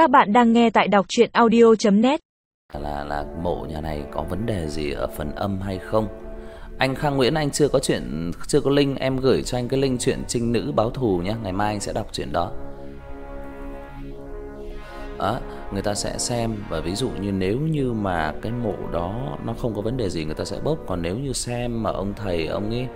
Các bạn đang nghe tại đọc audio net là là mộ nhà này có vấn đề gì ở phần âm hay không. Anh Khang Nguyễn anh chưa có chuyện chưa có link, em gửi cho anh cái link chuyện trinh nữ báo thù nhé, ngày mai anh sẽ đọc chuyện đó. À, người ta sẽ xem và ví dụ như nếu như mà cái mộ đó nó không có vấn đề gì người ta sẽ bốc, còn nếu như xem mà ông thầy ông ấy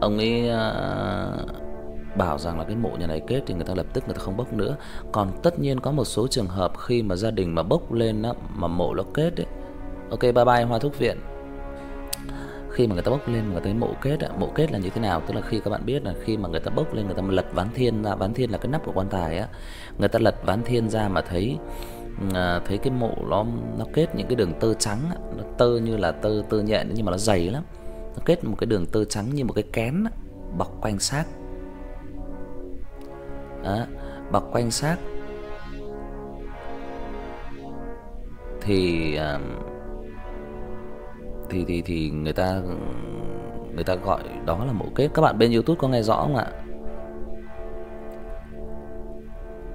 ông ấy uh, bảo rằng là cái mộ nhà này kết thì người ta lập tức người ta không bốc nữa. Còn tất nhiên có một số trường hợp khi mà gia đình mà bốc lên á mà mộ nó kết ấy. Ok bye bye Hoa thuốc viện. Khi mà người ta bốc lên người ta thấy mộ kết á, mộ kết là như thế nào? Tức là khi các bạn biết là khi mà người ta bốc lên người ta lật ván thiên ra, ván thiên là cái nắp của quan tài á. Người ta lật ván thiên ra mà thấy à, thấy cái mộ nó nó kết những cái đường tơ trắng á, nó tơ như là tơ tơ nhện nhưng mà nó dày lắm. Nó kết một cái đường tơ trắng như một cái kén á, bọc quanh xác đó, bọc quanh xác thì à, thì thì thì người ta người ta gọi đó là mộ kết. Các bạn bên YouTube có nghe rõ không ạ?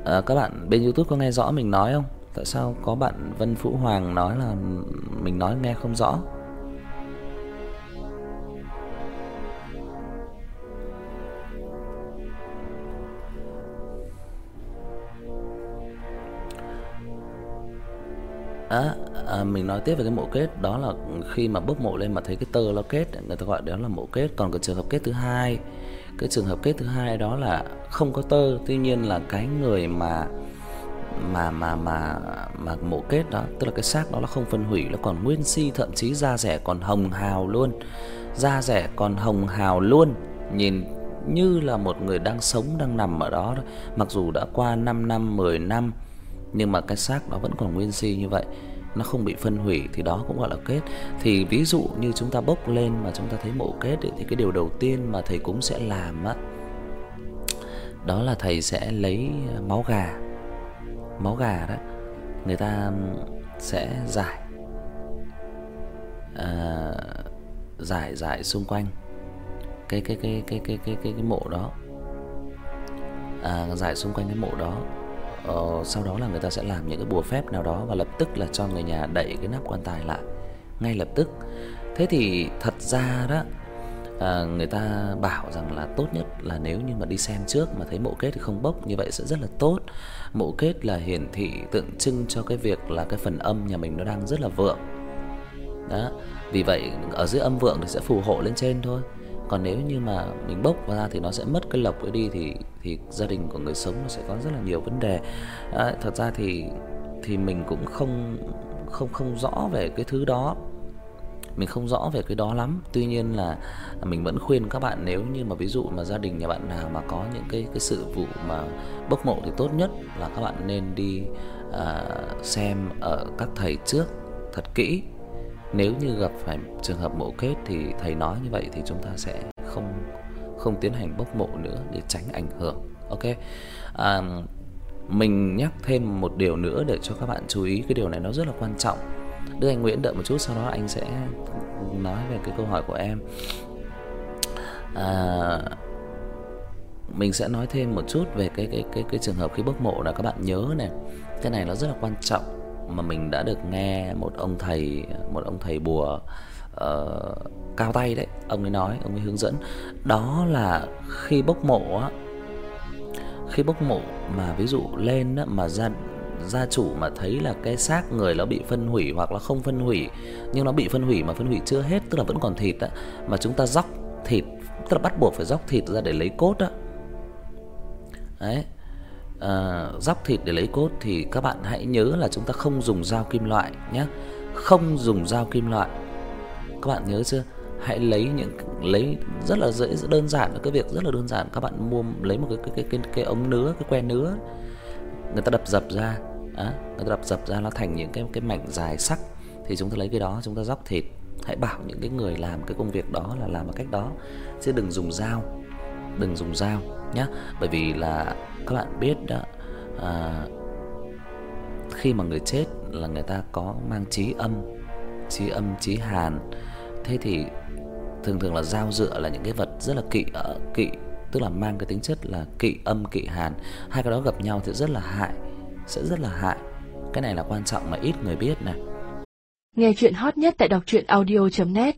À, các bạn bên YouTube có nghe rõ mình nói không? Tại sao có bạn Vân Vũ Hoàng nói là mình nói nghe không rõ? À, à, mình nói tiếp về cái mộ kết đó là khi mà bốc mộ lên mà thấy cái tơ nó kết, người ta gọi đó là mộ kết. Còn cái trường hợp kết thứ hai, cái trường hợp kết thứ hai đó là không có tơ, tuy nhiên là cái người mà mà mà mà mà mộ kết đó, tức là cái xác đó nó không phân hủy, nó còn nguyên si, thậm chí da rẻ còn hồng hào luôn. Da rẻ còn hồng hào luôn, nhìn như là một người đang sống đang nằm ở đó, đó. Mặc dù đã qua 5 năm, 10 năm nhưng mà cái xác nó vẫn còn nguyên si như vậy nó không bị phân hủy thì đó cũng gọi là kết. Thì ví dụ như chúng ta bốc lên mà chúng ta thấy mộ kết thì cái điều đầu tiên mà thầy cũng sẽ làm á đó là thầy sẽ lấy à, máu gà. Máu gà đó người ta sẽ giải à, giải giải xung quanh cái cái cái cái cái cái cái, cái mộ đó. À giải xung quanh cái mộ đó ờ, sau đó là người ta sẽ làm những cái bùa phép nào đó và lập tức là cho người nhà đậy cái nắp quan tài lại ngay lập tức. Thế thì thật ra đó à, người ta bảo rằng là tốt nhất là nếu như mà đi xem trước mà thấy mộ kết thì không bốc như vậy sẽ rất là tốt. Mộ kết là hiển thị tượng trưng cho cái việc là cái phần âm nhà mình nó đang rất là vượng. Đó. Vì vậy ở dưới âm vượng thì sẽ phù hộ lên trên thôi. Còn nếu như mà mình bốc ra thì nó sẽ mất cái lộc ấy đi thì thì gia đình của người sống nó sẽ có rất là nhiều vấn đề. À, thật ra thì thì mình cũng không không không rõ về cái thứ đó. Mình không rõ về cái đó lắm. Tuy nhiên là mình vẫn khuyên các bạn nếu như mà ví dụ mà gia đình nhà bạn nào mà có những cái cái sự vụ mà bốc mộ thì tốt nhất là các bạn nên đi à, xem ở các thầy trước thật kỹ nếu như gặp phải trường hợp mộ kết thì thầy nói như vậy thì chúng ta sẽ không không tiến hành bốc mộ nữa để tránh ảnh hưởng. Ok. À mình nhắc thêm một điều nữa để cho các bạn chú ý cái điều này nó rất là quan trọng. Đưa Anh Nguyễn đợi một chút, sau đó anh sẽ nói về cái câu hỏi của em. À mình sẽ nói thêm một chút về cái cái cái cái trường hợp khi bốc mộ là các bạn nhớ này. Cái này nó rất là quan trọng mà mình đã được nghe một ông thầy một ông thầy bùa uh, cao tay đấy, ông ấy nói, ông ấy hướng dẫn đó là khi bốc mộ á khi bốc mộ mà ví dụ lên á mà gia gia chủ mà thấy là cái xác người nó bị phân hủy hoặc là không phân hủy nhưng nó bị phân hủy mà phân hủy chưa hết tức là vẫn còn thịt á mà chúng ta róc thịt tức là bắt buộc phải róc thịt ra để lấy cốt á. Đấy Ờ, à, róc thịt để lấy cốt thì các bạn hãy nhớ là chúng ta không dùng dao kim loại nhé. Không dùng dao kim loại. Các bạn nhớ chưa? Hãy lấy những lấy rất là dễ đơn giản cái việc rất là đơn giản các bạn mua lấy một cái cái cái cái, cái ống nứa, cái que nứa. Người ta đập dập ra, á, người ta đập dập ra nó thành những cái cái mảnh dài sắc thì chúng ta lấy cái đó chúng ta róc thịt. Hãy bảo những cái người làm cái công việc đó là làm bằng cách đó chứ đừng dùng dao. Đừng dùng dao nhé Bởi vì là các bạn biết đó à, khi mà người chết là người ta có mang chí âm, chí âm chí hàn. Thế thì thường thường là dao dựa là những cái vật rất là kỵ ở kỵ tức là mang cái tính chất là kỵ âm kỵ hàn. Hai cái đó gặp nhau thì rất là hại. sẽ rất là hại. Cái này là quan trọng mà ít người biết này. Nghe chuyện hot nhất tại đọc truyện audio net